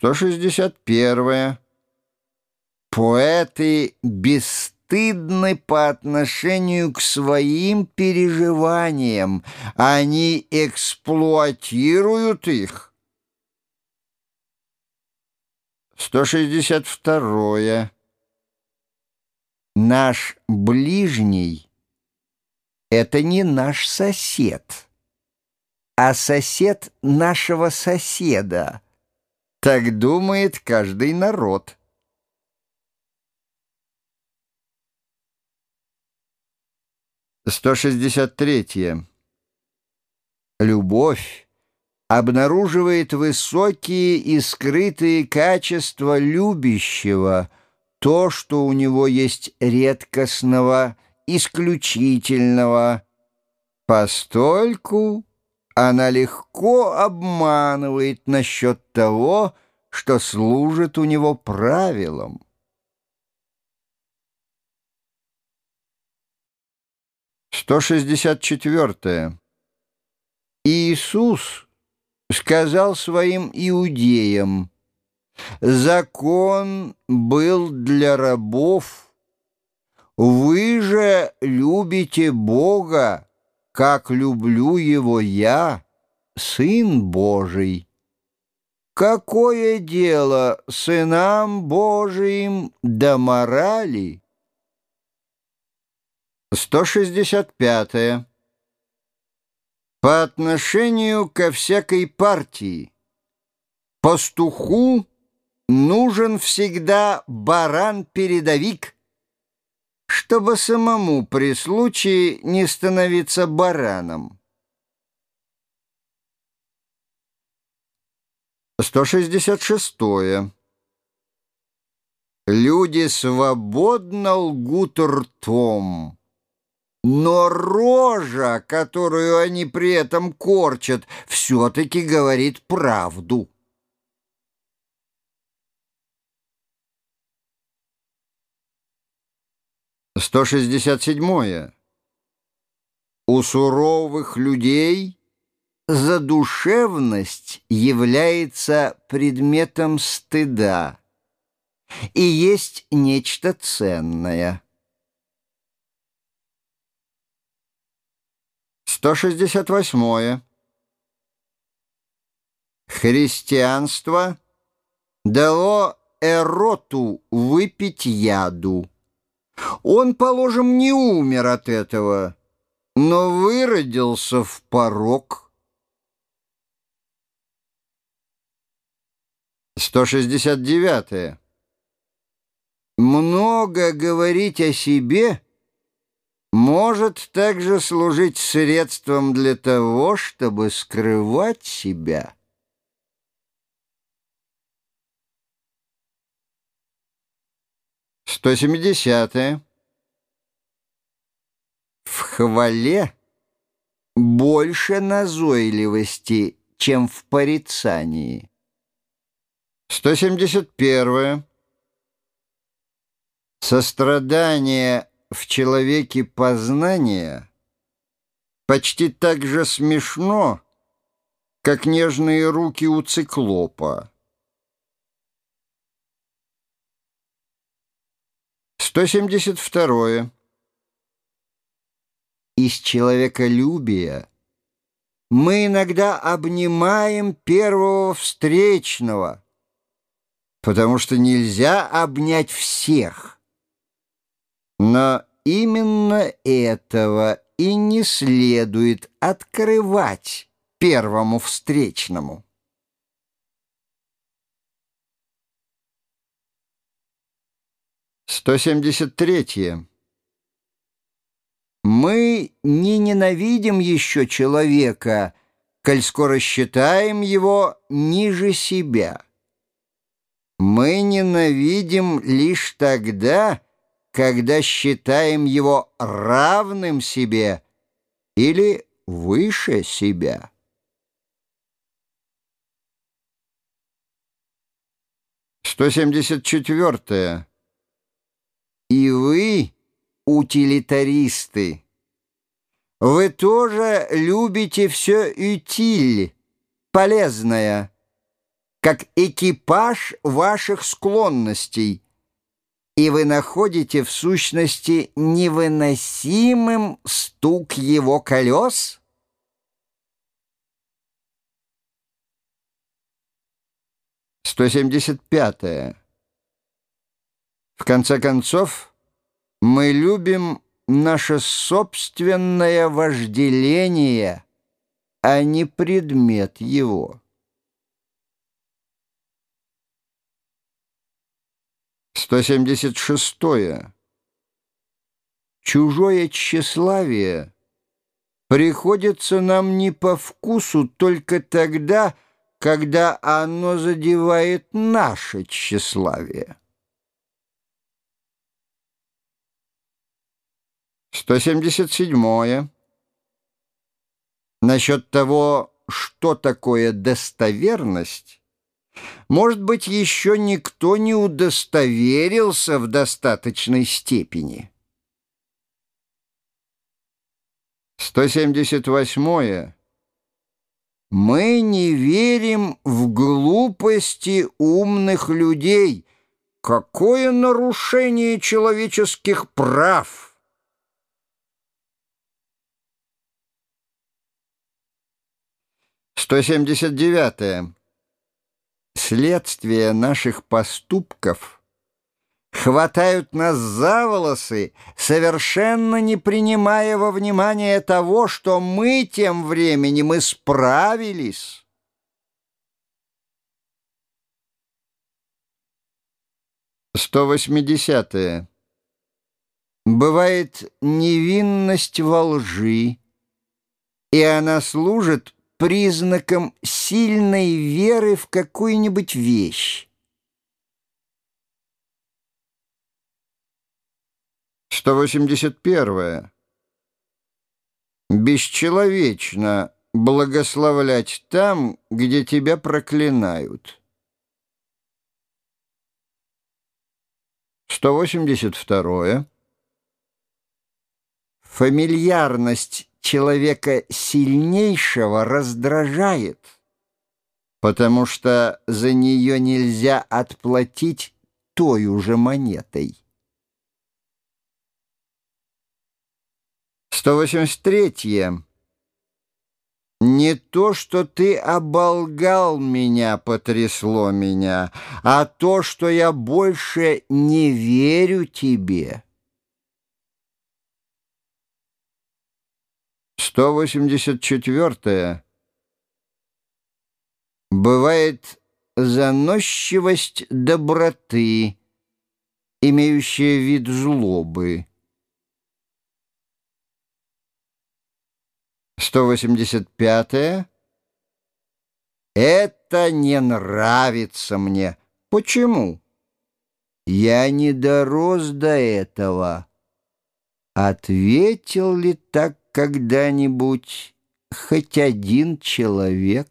161. Поэты бесстыдны по отношению к своим переживаниям. Они эксплуатируют их. 162. Наш ближний — это не наш сосед, а сосед нашего соседа. Так думает каждый народ. Сто шестьдесят третье. Любовь обнаруживает высокие и скрытые качества любящего, то, что у него есть редкостного, исключительного, постольку она легко обманывает насчет того, что служит у него правилом. Сто шестьдесят четвертое. Иисус сказал своим иудеям, «Закон был для рабов, вы же любите Бога, как люблю его я, Сын Божий. Какое дело сынам Божиим до морали? 165. -е. По отношению ко всякой партии, пастуху нужен всегда баран-передовик — чтобы самому при случае не становиться бараном. 166. Люди свободно лгут ртом, но рожа, которую они при этом корчат, все-таки говорит правду. 167. У суровых людей задушевность является предметом стыда и есть нечто ценное. 168. Христианство дало эроту выпить яду. Он, положим, не умер от этого, но выродился в порог. 169. -е. Много говорить о себе может также служить средством для того, чтобы скрывать себя. 170. -е. В хвале больше назойливости, чем в порицании. 171. Сострадание в человеке познания почти так же смешно, как нежные руки у циклопа. 172. Из человеколюбия мы иногда обнимаем первого встречного, потому что нельзя обнять всех. Но именно этого и не следует открывать первому встречному. 173. Мы не ненавидим еще человека, коль скоро считаем его ниже себя. Мы ненавидим лишь тогда, когда считаем его равным себе или выше себя. Сто семьдесят четвертое. Утилитаристы, вы тоже любите все утиль, полезное. как экипаж ваших склонностей, и вы находите в сущности невыносимым стук его колес? Сто семьдесят пятое. В конце концов, мы любим наше собственное вожделение, а не предмет его. 176. -е. Чужое тщеславие приходится нам не по вкусу только тогда, когда оно задевает наше тщеславие. 177. -е. Насчет того, что такое достоверность, может быть, еще никто не удостоверился в достаточной степени. 178. Мы не верим в глупости умных людей. Какое нарушение человеческих прав! Сто семьдесят девятое следствия наших поступков хватают нас за волосы, совершенно не принимая во внимание того, что мы тем временем исправились. Сто восьмидесятое. Бывает невинность во лжи, и она служит признаком сильной веры в какую-нибудь вещь. Сто восемьдесят первое. Бесчеловечно благословлять там, где тебя проклинают. Сто восемьдесят второе. Фамильярность человека сильнейшего раздражает, потому что за нее нельзя отплатить той уже монетой. 183. Не то, что ты оболгал меня, потрясло меня, а то, что я больше не верю тебе. 184. Бывает заносчивость доброты, имеющая вид злобы. 185. Это не нравится мне. Почему? Я не дорос до этого. Ответил ли так когда-нибудь хоть один человек